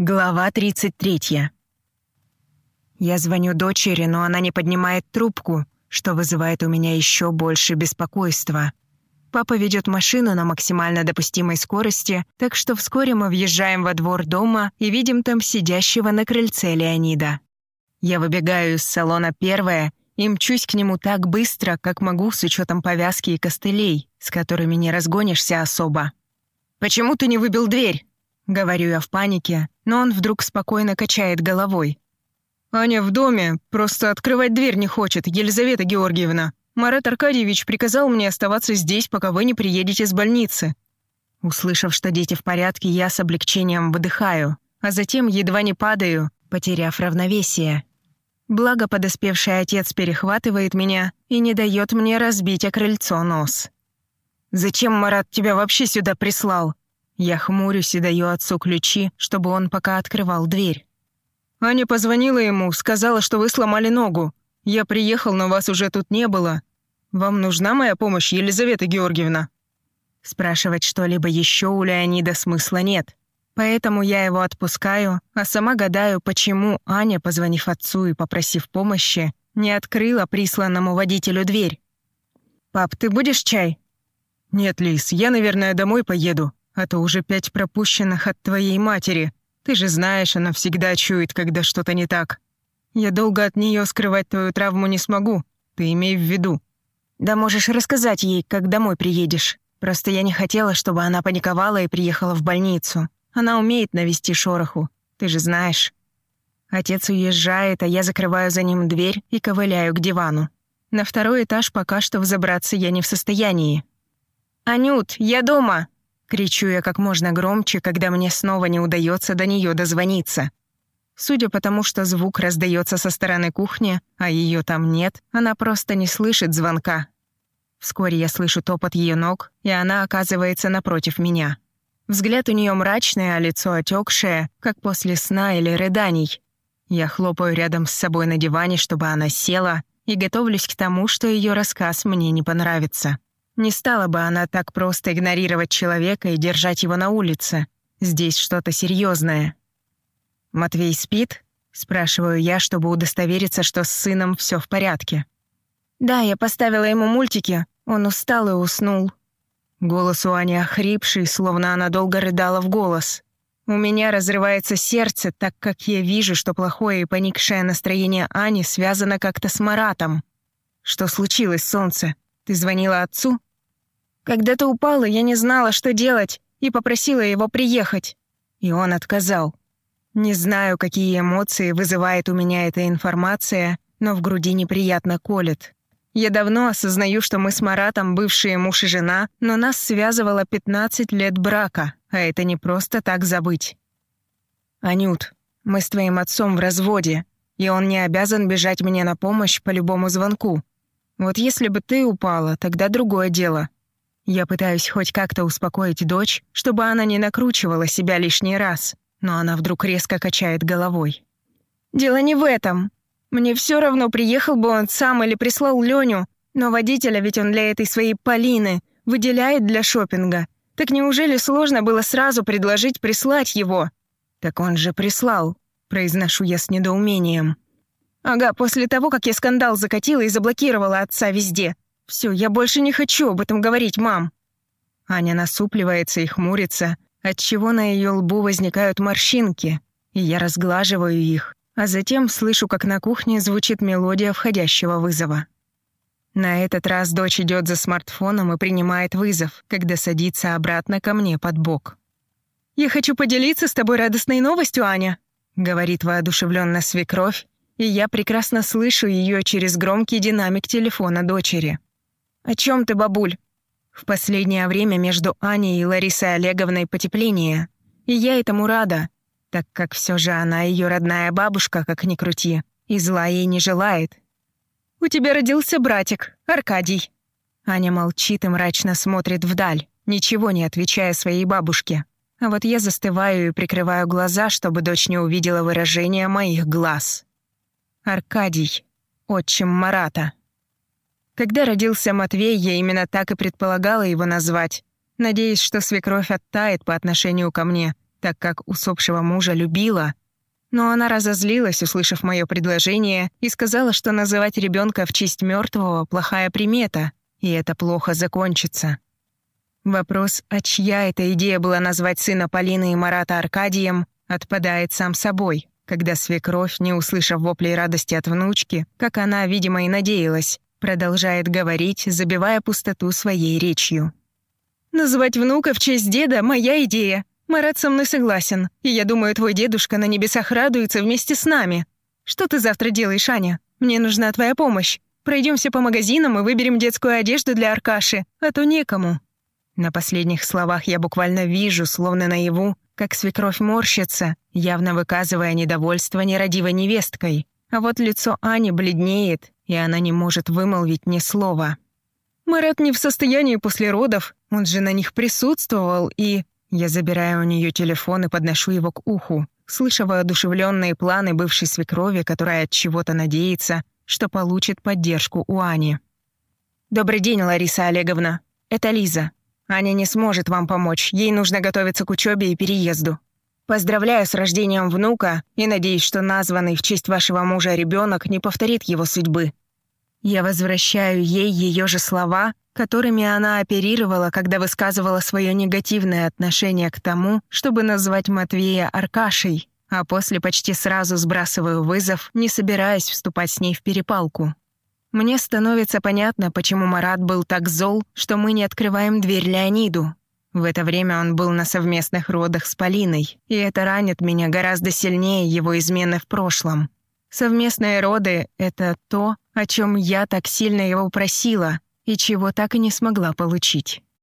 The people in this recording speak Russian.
Глава 33. Я звоню дочери, но она не поднимает трубку, что вызывает у меня еще больше беспокойства. Папа ведет машину на максимально допустимой скорости, так что вскоре мы въезжаем во двор дома и видим там сидящего на крыльце Леонида. Я выбегаю из салона первая и мчусь к нему так быстро, как могу с учетом повязки и костылей, с которыми не разгонишься особо. «Почему ты не выбил дверь?» Говорю я в панике, но он вдруг спокойно качает головой. «Аня в доме, просто открывать дверь не хочет, Елизавета Георгиевна. Марат Аркадьевич приказал мне оставаться здесь, пока вы не приедете с больницы». Услышав, что дети в порядке, я с облегчением выдыхаю, а затем едва не падаю, потеряв равновесие. Благо подоспевший отец перехватывает меня и не дает мне разбить о крыльцо нос. «Зачем Марат тебя вообще сюда прислал?» Я хмурюсь и даю отцу ключи, чтобы он пока открывал дверь. Аня позвонила ему, сказала, что вы сломали ногу. Я приехал, но вас уже тут не было. Вам нужна моя помощь, Елизавета Георгиевна?» Спрашивать что-либо еще у Леонида смысла нет. Поэтому я его отпускаю, а сама гадаю, почему Аня, позвонив отцу и попросив помощи, не открыла присланному водителю дверь. «Пап, ты будешь чай?» «Нет, Лис, я, наверное, домой поеду а то уже пять пропущенных от твоей матери. Ты же знаешь, она всегда чует, когда что-то не так. Я долго от нее скрывать твою травму не смогу, ты имей в виду». «Да можешь рассказать ей, как домой приедешь. Просто я не хотела, чтобы она паниковала и приехала в больницу. Она умеет навести шороху, ты же знаешь». Отец уезжает, а я закрываю за ним дверь и ковыляю к дивану. На второй этаж пока что взобраться я не в состоянии. «Анют, я дома!» Кричу я как можно громче, когда мне снова не удается до нее дозвониться. Судя по тому, что звук раздается со стороны кухни, а ее там нет, она просто не слышит звонка. Вскоре я слышу топот ее ног, и она оказывается напротив меня. Взгляд у нее мрачный, а лицо отекшее, как после сна или рыданий. Я хлопаю рядом с собой на диване, чтобы она села, и готовлюсь к тому, что ее рассказ мне не понравится. Не стала бы она так просто игнорировать человека и держать его на улице. Здесь что-то серьезное. «Матвей спит?» — спрашиваю я, чтобы удостовериться, что с сыном все в порядке. «Да, я поставила ему мультики. Он устал и уснул». Голос у Ани охрипший, словно она долго рыдала в голос. У меня разрывается сердце, так как я вижу, что плохое и поникшее настроение Ани связано как-то с Маратом. «Что случилось, солнце? Ты звонила отцу?» Когда ты упала, я не знала, что делать, и попросила его приехать. И он отказал. Не знаю, какие эмоции вызывает у меня эта информация, но в груди неприятно колет. Я давно осознаю, что мы с Маратом бывшие муж и жена, но нас связывало 15 лет брака, а это не просто так забыть. «Анют, мы с твоим отцом в разводе, и он не обязан бежать мне на помощь по любому звонку. Вот если бы ты упала, тогда другое дело. Я пытаюсь хоть как-то успокоить дочь, чтобы она не накручивала себя лишний раз, но она вдруг резко качает головой. «Дело не в этом. Мне все равно, приехал бы он сам или прислал Леню, но водителя ведь он для этой своей Полины выделяет для шопинга. Так неужели сложно было сразу предложить прислать его?» «Так он же прислал», — произношу я с недоумением. «Ага, после того, как я скандал закатила и заблокировала отца везде. Все, я больше не хочу об этом говорить, мам». Аня насупливается и хмурится, отчего на ее лбу возникают морщинки, и я разглаживаю их, а затем слышу, как на кухне звучит мелодия входящего вызова. На этот раз дочь идет за смартфоном и принимает вызов, когда садится обратно ко мне под бок. «Я хочу поделиться с тобой радостной новостью, Аня», — говорит воодушевленно свекровь, и я прекрасно слышу ее через громкий динамик телефона дочери. «О чем ты, бабуль?» В последнее время между Аней и Ларисой Олеговной потепление. И я этому рада, так как все же она ее родная бабушка, как ни крути, и зла ей не желает. «У тебя родился братик, Аркадий». Аня молчит и мрачно смотрит вдаль, ничего не отвечая своей бабушке. А вот я застываю и прикрываю глаза, чтобы дочь не увидела выражения моих глаз. Аркадий, отчим Марата. Когда родился Матвей, я именно так и предполагала его назвать, надеясь, что свекровь оттает по отношению ко мне так как усопшего мужа любила. Но она разозлилась, услышав мое предложение, и сказала, что называть ребенка в честь мертвого плохая примета, и это плохо закончится. Вопрос, а чья эта идея была назвать сына Полины и Марата Аркадием, отпадает сам собой, когда свекровь, не услышав воплей радости от внучки, как она, видимо, и надеялась, продолжает говорить, забивая пустоту своей речью. «Называть внука в честь деда — моя идея. Марат со мной согласен, и я думаю, твой дедушка на небесах радуется вместе с нами. Что ты завтра делаешь, Аня? Мне нужна твоя помощь. Пройдемся по магазинам и выберем детскую одежду для Аркаши, а то некому». На последних словах я буквально вижу, словно наяву, как свекровь морщится, явно выказывая недовольство нерадивой невесткой. А вот лицо Ани бледнеет, и она не может вымолвить ни слова. «Марат не в состоянии после родов, он же на них присутствовал, и...» Я забираю у нее телефон и подношу его к уху, слыша воодушевленные планы бывшей свекрови, которая от чего-то надеется, что получит поддержку у Ани. «Добрый день, Лариса Олеговна. Это Лиза. Аня не сможет вам помочь, ей нужно готовиться к учебе и переезду. Поздравляю с рождением внука и надеюсь, что названный в честь вашего мужа ребенок не повторит его судьбы. Я возвращаю ей ее же слова, которыми она оперировала, когда высказывала свое негативное отношение к тому, чтобы назвать Матвея Аркашей, а после почти сразу сбрасываю вызов, не собираясь вступать с ней в перепалку. Мне становится понятно, почему Марат был так зол, что мы не открываем дверь Леониду. В это время он был на совместных родах с Полиной, и это ранит меня гораздо сильнее его измены в прошлом. Совместные роды — это то, о чем я так сильно его просила и чего так и не смогла получить.